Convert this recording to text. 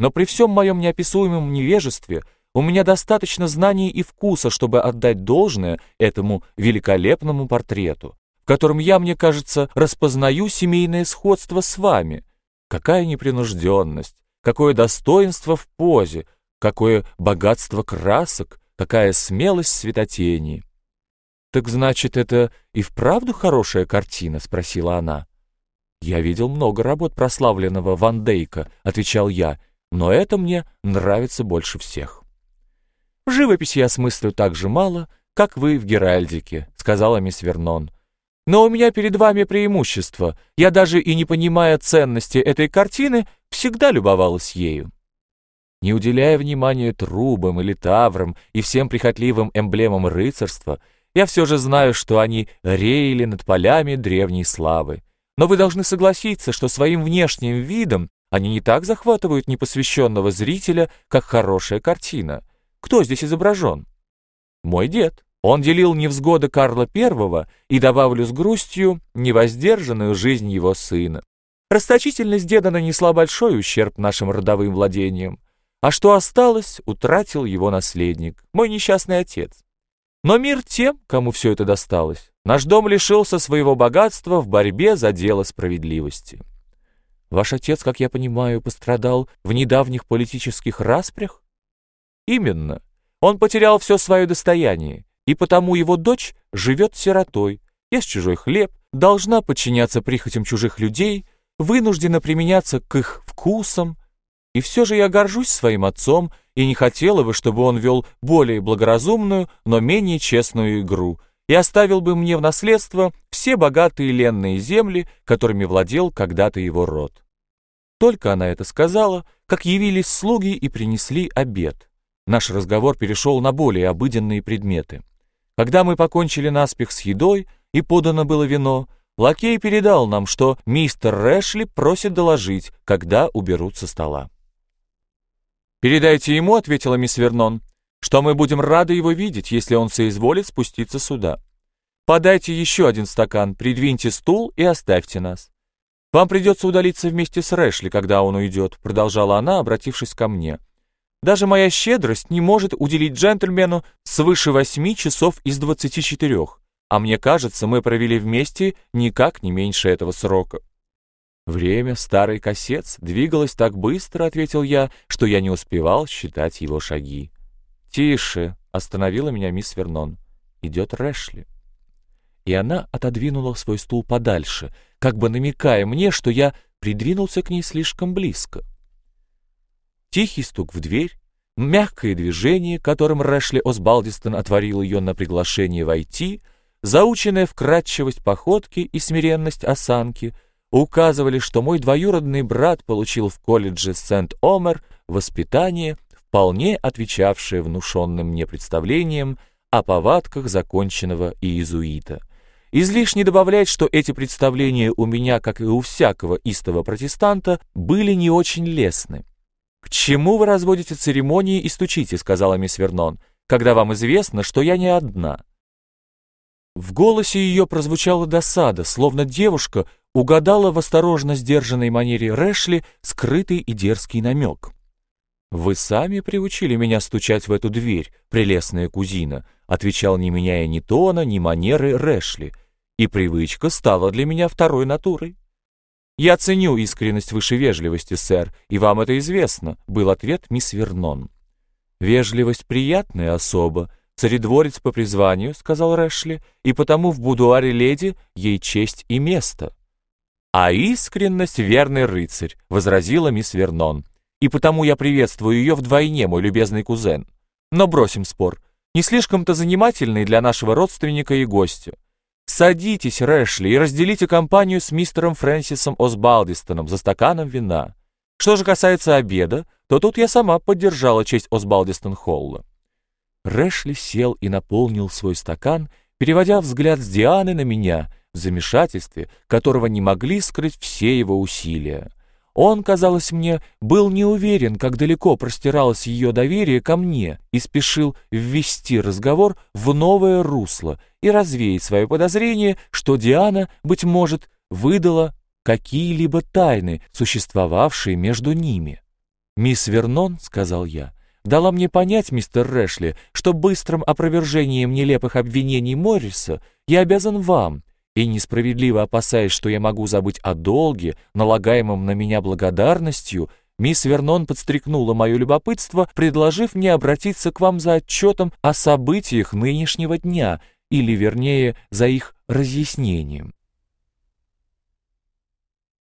но при всем моем неописуемом невежестве у меня достаточно знаний и вкуса, чтобы отдать должное этому великолепному портрету, в котором я, мне кажется, распознаю семейное сходство с вами. Какая непринужденность, какое достоинство в позе, какое богатство красок, какая смелость светотени. «Так значит, это и вправду хорошая картина?» — спросила она. «Я видел много работ прославленного Ван Дейка», — отвечал я, «но это мне нравится больше всех». «В живописи я смыслю так же мало, как вы в Геральдике», — сказала мисс Вернон. «Но у меня перед вами преимущество. Я даже и не понимая ценности этой картины, всегда любовалась ею». Не уделяя внимания трубам или таврам и всем прихотливым эмблемам рыцарства, я все же знаю, что они реяли над полями древней славы. Но вы должны согласиться, что своим внешним видом они не так захватывают непосвященного зрителя, как хорошая картина. Кто здесь изображен? Мой дед. Он делил невзгоды Карла I и, добавлю с грустью, невоздержанную жизнь его сына. Расточительность деда нанесла большой ущерб нашим родовым владениям. А что осталось, утратил его наследник, мой несчастный отец. Но мир тем, кому все это досталось. Наш дом лишился своего богатства в борьбе за дело справедливости. Ваш отец, как я понимаю, пострадал в недавних политических распрях? Именно. Он потерял все свое достояние, и потому его дочь живет сиротой, ест чужой хлеб, должна подчиняться прихотям чужих людей, вынуждена применяться к их вкусам, и все же я горжусь своим отцом и не хотела бы, чтобы он вел более благоразумную, но менее честную игру и оставил бы мне в наследство все богатые ленные земли, которыми владел когда-то его род. Только она это сказала, как явились слуги и принесли обед. Наш разговор перешел на более обыденные предметы. Когда мы покончили наспех с едой и подано было вино, лакей передал нам, что мистер Рэшли просит доложить, когда уберут со стола. «Передайте ему», — ответила мисс Вернон, «что мы будем рады его видеть, если он соизволит спуститься сюда. Подайте еще один стакан, придвиньте стул и оставьте нас. Вам придется удалиться вместе с Рэшли, когда он уйдет», — продолжала она, обратившись ко мне. «Даже моя щедрость не может уделить джентльмену свыше восьми часов из двадцати четырех, а мне кажется, мы провели вместе никак не меньше этого срока». «Время, старый косец, двигалось так быстро», — ответил я, что я не успевал считать его шаги. «Тише!» — остановила меня мисс Вернон. «Идет Рэшли». И она отодвинула свой стул подальше, как бы намекая мне, что я придвинулся к ней слишком близко. Тихий стук в дверь, мягкое движение, которым Рэшли Осбалдистон отворил ее на приглашение войти, заученная вкрадчивость походки и смиренность осанки — указывали, что мой двоюродный брат получил в колледже Сент-Омер воспитание, вполне отвечавшее внушенным мне представлениям о повадках законченного иезуита. Излишне добавлять, что эти представления у меня, как и у всякого истого протестанта, были не очень лестны. «К чему вы разводите церемонии и стучите?» — сказала мисс Вернон, «когда вам известно, что я не одна». В голосе ее прозвучала досада, словно девушка угадала в осторожно сдержанной манере Рэшли скрытый и дерзкий намек. «Вы сами приучили меня стучать в эту дверь, прелестная кузина», отвечал, не меняя ни тона, ни манеры Рэшли, и привычка стала для меня второй натурой. «Я ценю искренность выше вежливости, сэр, и вам это известно», был ответ мисс Вернон. «Вежливость приятная особа, царедворец по призванию», — сказал Рэшли, «и потому в будуаре леди ей честь и место». «А искренность — верный рыцарь», — возразила мисс Вернон. «И потому я приветствую ее вдвойне, мой любезный кузен. Но бросим спор. Не слишком-то занимательный для нашего родственника и гостя. Садитесь, Рэшли, и разделите компанию с мистером Фрэнсисом Осбалдистоном за стаканом вина. Что же касается обеда, то тут я сама поддержала честь Осбалдистон Холла». Рэшли сел и наполнил свой стакан, переводя взгляд с Дианы на меня — в замешательстве, которого не могли скрыть все его усилия. Он, казалось мне, был не уверен, как далеко простиралось ее доверие ко мне, и спешил ввести разговор в новое русло и развеять свое подозрение, что Диана, быть может, выдала какие-либо тайны, существовавшие между ними. «Мисс Вернон», — сказал я, — «дала мне понять, мистер Рэшли, что быстрым опровержением нелепых обвинений Морриса я обязан вам, и несправедливо опасаясь, что я могу забыть о долге, налагаемом на меня благодарностью, мисс Вернон подстрекнула мое любопытство, предложив мне обратиться к вам за отчетом о событиях нынешнего дня, или, вернее, за их разъяснением.